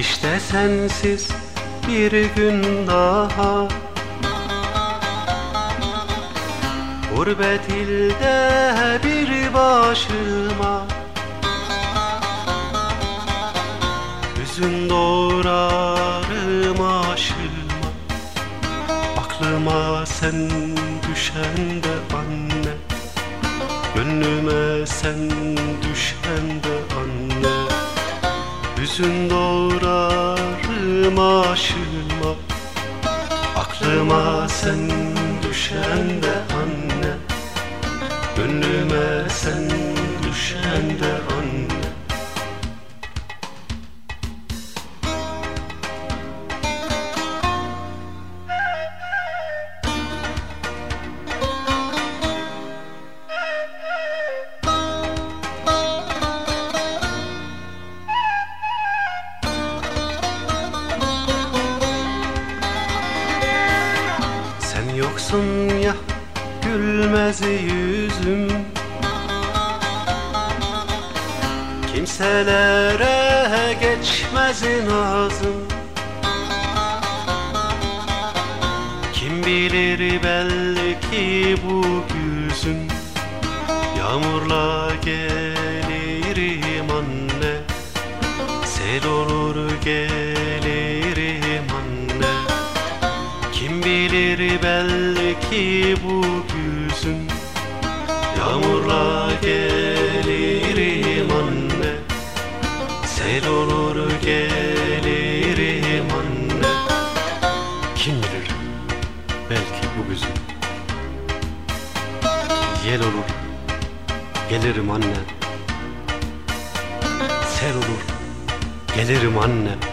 İşte sensiz bir gün daha. Gurbet ilde bir başıma. Hüzün doğrarım aşıma. Aklıma sen düşen de anne. Gönlüme sen düşen de anne. Hüzün doğrarım aşıma Aklıma sen düşen yoksun ya gülmez yüzüm. Kimselere geçmez nazım. Kim bilir belki bu güzün Yağmurla gelirim anne. Sel olur gelirim kim bilir belki bu güzün Yağmurla gelirim anne Sel olur gelirim anne Kim bilir belki bu güzün Yel olur gelirim anne. Sel olur gelirim anne